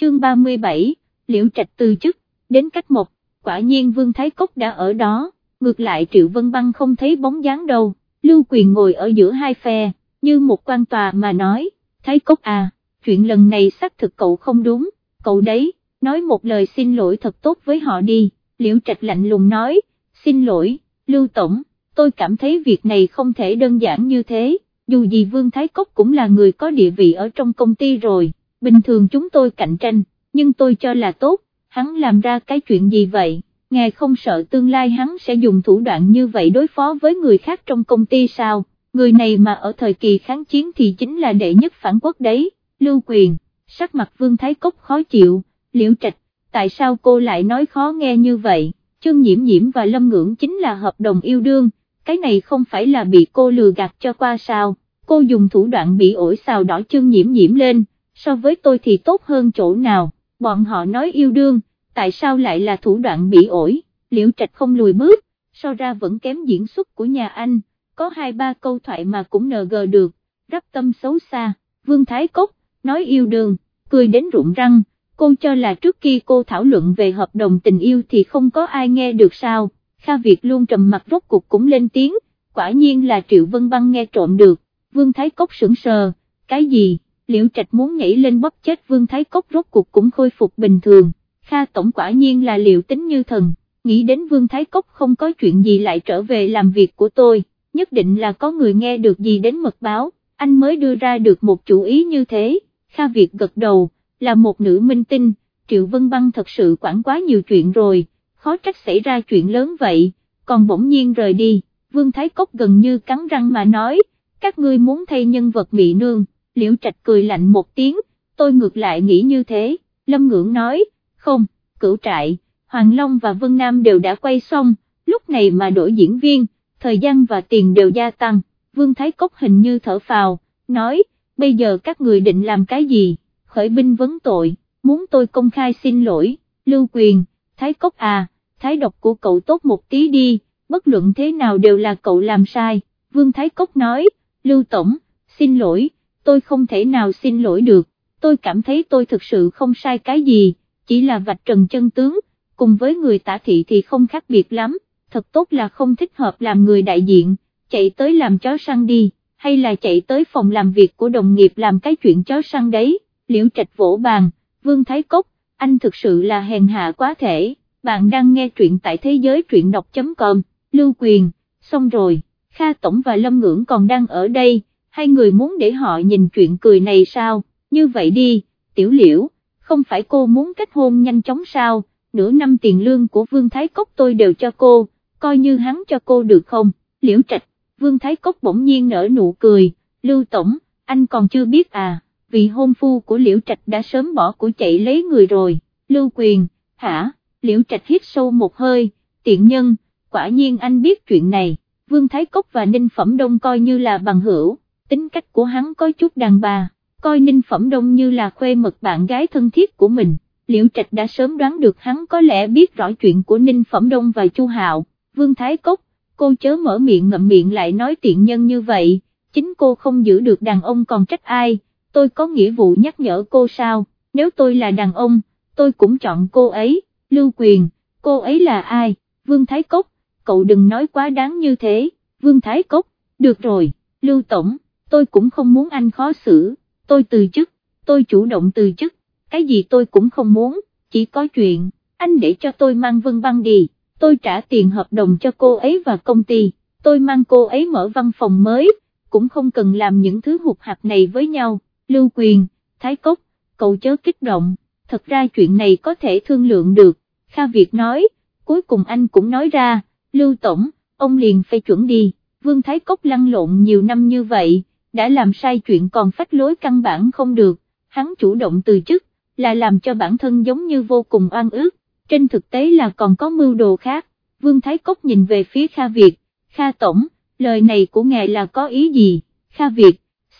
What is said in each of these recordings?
chương 37, liễu trạch từ chức, đến cách một, quả nhiên Vương Thái Cốc đã ở đó, ngược lại Triệu Vân Băng không thấy bóng dáng đâu, Lưu Quyền ngồi ở giữa hai phe, như một quan tòa mà nói, Thái Cốc à, chuyện lần này xác thực cậu không đúng, cậu đấy, nói một lời xin lỗi thật tốt với họ đi, liễu trạch lạnh lùng nói, xin lỗi, Lưu Tổng, tôi cảm thấy việc này không thể đơn giản như thế, dù gì Vương Thái Cốc cũng là người có địa vị ở trong công ty rồi, bình thường chúng tôi cạnh tranh, nhưng tôi cho là tốt, hắn làm ra cái chuyện gì vậy, ngài không sợ tương lai hắn sẽ dùng thủ đoạn như vậy đối phó với người khác trong công ty sao, người này mà ở thời kỳ kháng chiến thì chính là đệ nhất phản quốc đấy, lưu quyền, sắc mặt Vương Thái Cốc khó chịu, liễu trạch, tại sao cô lại nói khó nghe như vậy, chương nhiễm nhiễm và lâm ngưỡng chính là hợp đồng yêu đương, cái này không phải là bị cô lừa gạt cho qua sao, cô dùng thủ đoạn bị ổi xào đỏ chương nhiễm nhiễm lên, so với tôi thì tốt hơn chỗ nào, bọn họ nói yêu đương, tại sao lại là thủ đoạn bị ổi, liễu trạch không lùi bước, so ra vẫn kém diễn xuất của nhà anh, có hai ba câu thoại mà cũng nờ gờ được, rắp tâm xấu xa, Vương Thái Cốc, nói yêu đương, cười đến rụng răng, cô cho là trước khi cô thảo luận về hợp đồng tình yêu thì không có ai nghe được sao, Kha Việt luôn trầm mặt rốt cuộc cũng lên tiếng, quả nhiên là Triệu Vân Băng nghe trộm được, Vương Thái Cốc sững sờ, cái gì, Liễu Trạch muốn nhảy lên bóp chết Vương Thái Cốc rốt cuộc cũng khôi phục bình thường, Kha Tổng quả nhiên là liệu tính như thần, nghĩ đến Vương Thái Cốc không có chuyện gì lại trở về làm việc của tôi, nhất định là có người nghe được gì đến mật báo, anh mới đưa ra được một chủ ý như thế, Kha Việt gật đầu, là một nữ minh tinh, Triệu Vân Băng thật sự quản quá nhiều chuyện rồi, khó trách xảy ra chuyện lớn vậy, còn bỗng nhiên rời đi, Vương Thái Cốc gần như cắn răng mà nói, các ngươi muốn thay nhân vật mị nương, liễu trạch cười lạnh một tiếng, tôi ngược lại nghĩ như thế, Lâm Ngưỡng nói, không, cửu trại, Hoàng Long và Vân Nam đều đã quay xong, lúc này mà đổi diễn viên, thời gian và tiền đều gia tăng, Vương Thái Cốc hình như thở phào, nói, bây giờ các người định làm cái gì, khởi binh vấn tội, muốn tôi công khai xin lỗi, lưu quyền, Thái Cốc à, thái độc của cậu tốt một tí đi, bất luận thế nào đều là cậu làm sai, Vương Thái Cốc nói, Lưu Tổng, xin lỗi, tôi không thể nào xin lỗi được, tôi cảm thấy tôi thực sự không sai cái gì, chỉ là vạch trần chân tướng, cùng với người tả thị thì không khác biệt lắm, thật tốt là không thích hợp làm người đại diện, chạy tới làm chó săn đi, hay là chạy tới phòng làm việc của đồng nghiệp làm cái chuyện chó săn đấy, liễu trạch vỗ bàn, Vương Thái Cốc, anh thực sự là hèn hạ quá thể bạn đang nghe truyện tại thế giới truyện đọc.com, Lưu Quyền, xong rồi, Kha Tổng và Lâm Ngưỡng còn đang ở đây, hai người muốn để họ nhìn chuyện cười này sao, như vậy đi, tiểu liễu, không phải cô muốn kết hôn nhanh chóng sao, nửa năm tiền lương của Vương Thái Cốc tôi đều cho cô, coi như hắn cho cô được không, liễu trạch, Vương Thái Cốc bỗng nhiên nở nụ cười, Lưu Tổng, anh còn chưa biết à, vì hôn phu của liễu trạch đã sớm bỏ của chạy lấy người rồi, Lưu Quyền, hả? liễu trạch hít sâu một hơi, tiện nhân, quả nhiên anh biết chuyện này, Vương Thái Cốc và Ninh Phẩm Đông coi như là bằng hữu, tính cách của hắn có chút đàn bà, coi Ninh Phẩm Đông như là khuê mật bạn gái thân thiết của mình, liễu trạch đã sớm đoán được hắn có lẽ biết rõ chuyện của Ninh Phẩm Đông và Chu Hạo, Vương Thái Cốc, cô chớ mở miệng ngậm miệng lại nói tiện nhân như vậy, chính cô không giữ được đàn ông còn trách ai, tôi có nghĩa vụ nhắc nhở cô sao, nếu tôi là đàn ông, tôi cũng chọn cô ấy. Lưu Quyền, cô ấy là ai, Vương Thái Cốc, cậu đừng nói quá đáng như thế, Vương Thái Cốc, được rồi, Lưu Tổng, tôi cũng không muốn anh khó xử, tôi từ chức, tôi chủ động từ chức, cái gì tôi cũng không muốn, chỉ có chuyện, anh để cho tôi mang Vân Băng đi, tôi trả tiền hợp đồng cho cô ấy và công ty, tôi mang cô ấy mở văn phòng mới, cũng không cần làm những thứ hụt hạt này với nhau, Lưu Quyền, Thái Cốc, cậu chớ kích động. Thật ra chuyện này có thể thương lượng được, Kha Việt nói, cuối cùng anh cũng nói ra, Lưu Tổng, ông liền phê chuẩn đi, Vương Thái Cốc lăn lộn nhiều năm như vậy, đã làm sai chuyện còn phách lối căn bản không được, hắn chủ động từ chức, là làm cho bản thân giống như vô cùng oan ước, trên thực tế là còn có mưu đồ khác, Vương Thái Cốc nhìn về phía Kha Việt, Kha Tổng, lời này của ngài là có ý gì, Kha Việt,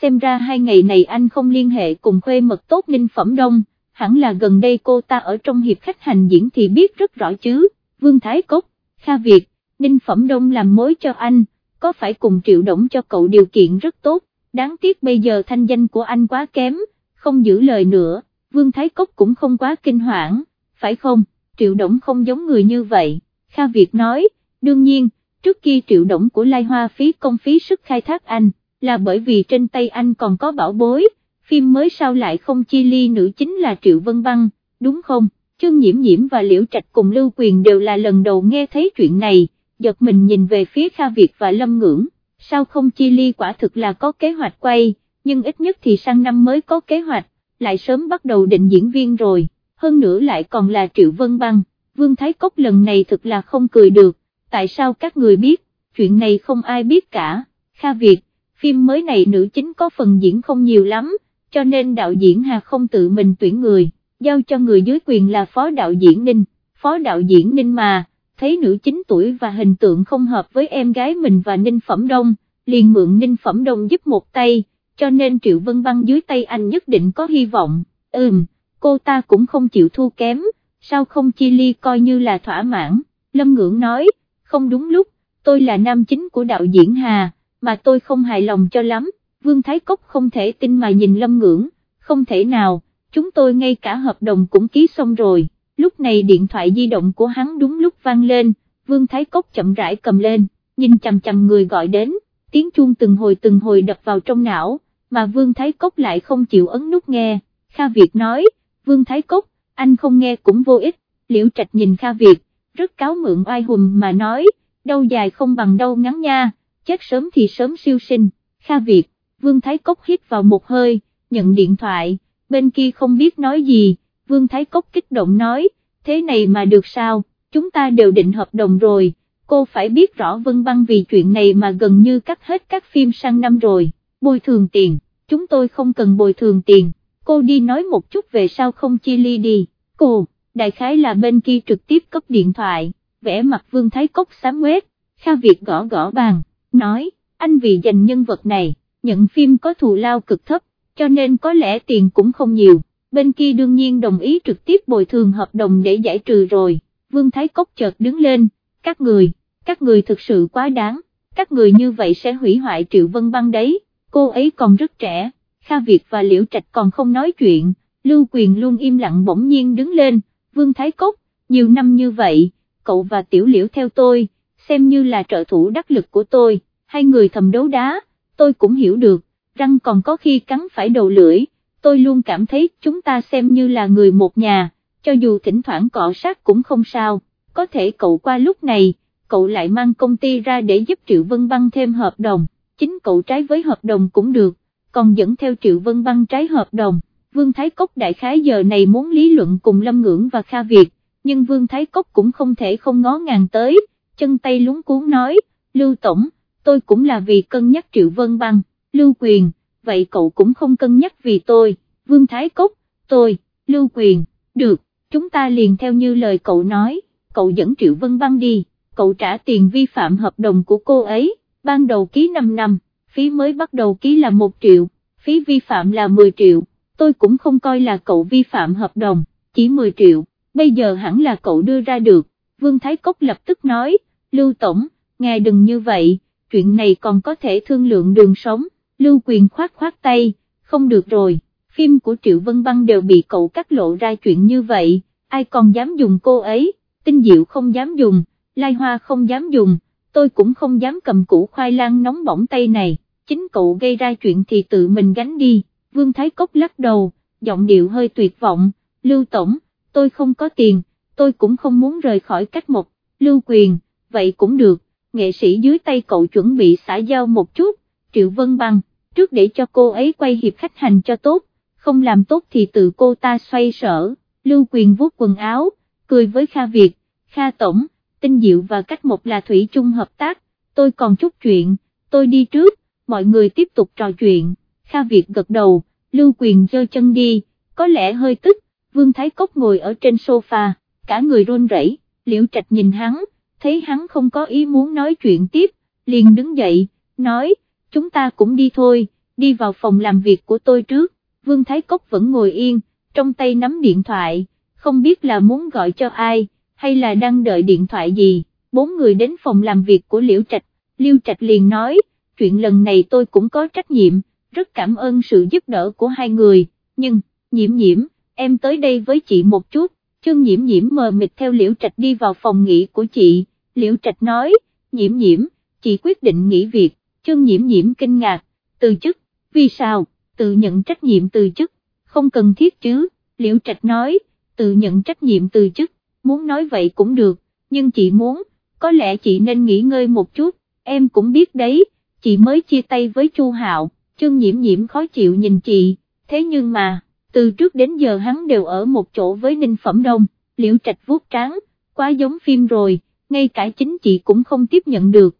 xem ra hai ngày này anh không liên hệ cùng khuê mật tốt Ninh Phẩm Đông, hẳn là gần đây cô ta ở trong hiệp khách hành diễn thì biết rất rõ chứ, Vương Thái Cốc, Kha Việt, Ninh Phẩm Đông làm mối cho anh, có phải cùng triệu động cho cậu điều kiện rất tốt, đáng tiếc bây giờ thanh danh của anh quá kém, không giữ lời nữa, Vương Thái Cốc cũng không quá kinh hoảng, phải không, Triệu Động không giống người như vậy, Kha Việt nói, đương nhiên, trước kia Triệu Động của Lai Hoa phí công phí sức khai thác anh, là bởi vì trên tay anh còn có bảo bối, phim mới sao lại không chi ly nữ chính là Triệu Vân Băng, đúng không? trương Nhiễm Nhiễm và Liễu Trạch cùng Lưu Quyền đều là lần đầu nghe thấy chuyện này, giật mình nhìn về phía Kha Việt và Lâm Ngưỡng, sao không chi ly quả thực là có kế hoạch quay, nhưng ít nhất thì sang năm mới có kế hoạch, lại sớm bắt đầu định diễn viên rồi, hơn nữa lại còn là Triệu Vân Băng, Vương Thái Cốc lần này thực là không cười được, tại sao các người biết, chuyện này không ai biết cả, Kha Việt, phim mới này nữ chính có phần diễn không nhiều lắm, cho nên đạo diễn Hà không tự mình tuyển người, giao cho người dưới quyền là phó đạo diễn Ninh, phó đạo diễn Ninh mà, thấy nữ chính tuổi và hình tượng không hợp với em gái mình và Ninh Phẩm Đông, liền mượn Ninh Phẩm Đông giúp một tay, cho nên Triệu Vân Băng dưới tay anh nhất định có hy vọng, ừm, cô ta cũng không chịu thua kém, sao không chi ly coi như là thỏa mãn, Lâm Ngưỡng nói, không đúng lúc, tôi là nam chính của đạo diễn Hà, mà tôi không hài lòng cho lắm, Vương Thái Cốc không thể tin mà nhìn Lâm Ngưỡng, không thể nào, chúng tôi ngay cả hợp đồng cũng ký xong rồi, lúc này điện thoại di động của hắn đúng lúc vang lên, Vương Thái Cốc chậm rãi cầm lên, nhìn chằm chằm người gọi đến, tiếng chuông từng hồi từng hồi đập vào trong não, mà Vương Thái Cốc lại không chịu ấn nút nghe, Kha Việt nói, Vương Thái Cốc, anh không nghe cũng vô ích, Liễu Trạch nhìn Kha Việt, rất cáo mượn oai hùng mà nói, đâu dài không bằng đâu ngắn nha, chết sớm thì sớm siêu sinh, Kha Việt, Vương Thái Cốc hít vào một hơi, nhận điện thoại, bên kia không biết nói gì, Vương Thái Cốc kích động nói, thế này mà được sao, chúng ta đều định hợp đồng rồi, cô phải biết rõ Vân Băng vì chuyện này mà gần như cắt hết các phim sang năm rồi, bồi thường tiền, chúng tôi không cần bồi thường tiền, cô đi nói một chút về sao không chia ly đi, cô, đại khái là bên kia trực tiếp cấp điện thoại, vẽ mặt Vương Thái Cốc xám quét, Kha Việt gõ gõ bàn, nói, anh vì dành nhân vật này, nhận phim có thù lao cực thấp, cho nên có lẽ tiền cũng không nhiều, bên kia đương nhiên đồng ý trực tiếp bồi thường hợp đồng để giải trừ rồi, Vương Thái Cốc chợt đứng lên, các người, các người thực sự quá đáng, các người như vậy sẽ hủy hoại Triệu Vân Băng đấy, cô ấy còn rất trẻ, Kha Việt và Liễu Trạch còn không nói chuyện, Lưu Quyền luôn im lặng bỗng nhiên đứng lên, Vương Thái Cốc, nhiều năm như vậy, cậu và Tiểu Liễu theo tôi, xem như là trợ thủ đắc lực của tôi, hai người thầm đấu đá, tôi cũng hiểu được, răng còn có khi cắn phải đầu lưỡi, tôi luôn cảm thấy chúng ta xem như là người một nhà, cho dù thỉnh thoảng cọ sát cũng không sao, có thể cậu qua lúc này, cậu lại mang công ty ra để giúp Triệu Vân Băng thêm hợp đồng, chính cậu trái với hợp đồng cũng được, còn dẫn theo Triệu Vân Băng trái hợp đồng. Vương Thái Cốc đại khái giờ này muốn lý luận cùng Lâm Ngưỡng và Kha Việt, nhưng Vương Thái Cốc cũng không thể không ngó ngàng tới, chân tay lúng cuốn nói, Lưu Tổng, tôi cũng là vì cân nhắc Triệu Vân Băng, Lưu Quyền, vậy cậu cũng không cân nhắc vì tôi, Vương Thái Cốc, tôi, Lưu Quyền, được, chúng ta liền theo như lời cậu nói, cậu dẫn Triệu Vân Băng đi, cậu trả tiền vi phạm hợp đồng của cô ấy, ban đầu ký 5 năm, phí mới bắt đầu ký là 1 triệu, phí vi phạm là 10 triệu, tôi cũng không coi là cậu vi phạm hợp đồng, chỉ 10 triệu, bây giờ hẳn là cậu đưa ra được, Vương Thái Cốc lập tức nói, Lưu Tổng, ngài đừng như vậy, chuyện này còn có thể thương lượng đường sống, Lưu Quyền khoát khoát tay, không được rồi, phim của Triệu Vân Băng đều bị cậu cắt lộ ra chuyện như vậy, ai còn dám dùng cô ấy, tinh diệu không dám dùng, lai hoa không dám dùng, tôi cũng không dám cầm củ khoai lang nóng bỏng tay này, chính cậu gây ra chuyện thì tự mình gánh đi, Vương Thái Cốc lắc đầu, giọng điệu hơi tuyệt vọng, Lưu Tổng, tôi không có tiền, tôi cũng không muốn rời khỏi cách một, Lưu Quyền, vậy cũng được, nghệ sĩ dưới tay cậu chuẩn bị xả giao một chút, Triệu Vân Băng, trước để cho cô ấy quay hiệp khách hành cho tốt, không làm tốt thì tự cô ta xoay sở, Lưu Quyền vuốt quần áo, cười với Kha Việt, Kha Tổng, tinh diệu và cách một là thủy chung hợp tác, tôi còn chút chuyện, tôi đi trước, mọi người tiếp tục trò chuyện, Kha Việt gật đầu, Lưu Quyền giơ chân đi, có lẽ hơi tức, Vương Thái Cốc ngồi ở trên sofa, cả người run rẩy, Liễu Trạch nhìn hắn, thấy hắn không có ý muốn nói chuyện tiếp, liền đứng dậy, nói, chúng ta cũng đi thôi, đi vào phòng làm việc của tôi trước, Vương Thái Cốc vẫn ngồi yên, trong tay nắm điện thoại, không biết là muốn gọi cho ai, hay là đang đợi điện thoại gì, bốn người đến phòng làm việc của Liễu Trạch, Liễu Trạch liền nói, chuyện lần này tôi cũng có trách nhiệm, rất cảm ơn sự giúp đỡ của hai người, nhưng, nhiễm nhiễm, em tới đây với chị một chút, chương nhiễm nhiễm mờ mịt theo liễu trạch đi vào phòng nghỉ của chị, liễu trạch nói, nhiễm nhiễm, chị quyết định nghỉ việc, chương nhiễm nhiễm kinh ngạc, từ chức, vì sao, tự nhận trách nhiệm từ chức, không cần thiết chứ, liễu trạch nói, tự nhận trách nhiệm từ chức, muốn nói vậy cũng được, nhưng chị muốn, có lẽ chị nên nghỉ ngơi một chút, em cũng biết đấy, chị mới chia tay với Chu Hạo, chương nhiễm nhiễm khó chịu nhìn chị, thế nhưng mà, từ trước đến giờ hắn đều ở một chỗ với Ninh Phẩm Đông, liễu trạch vuốt tráng, quá giống phim rồi, ngay cả chính chị cũng không tiếp nhận được,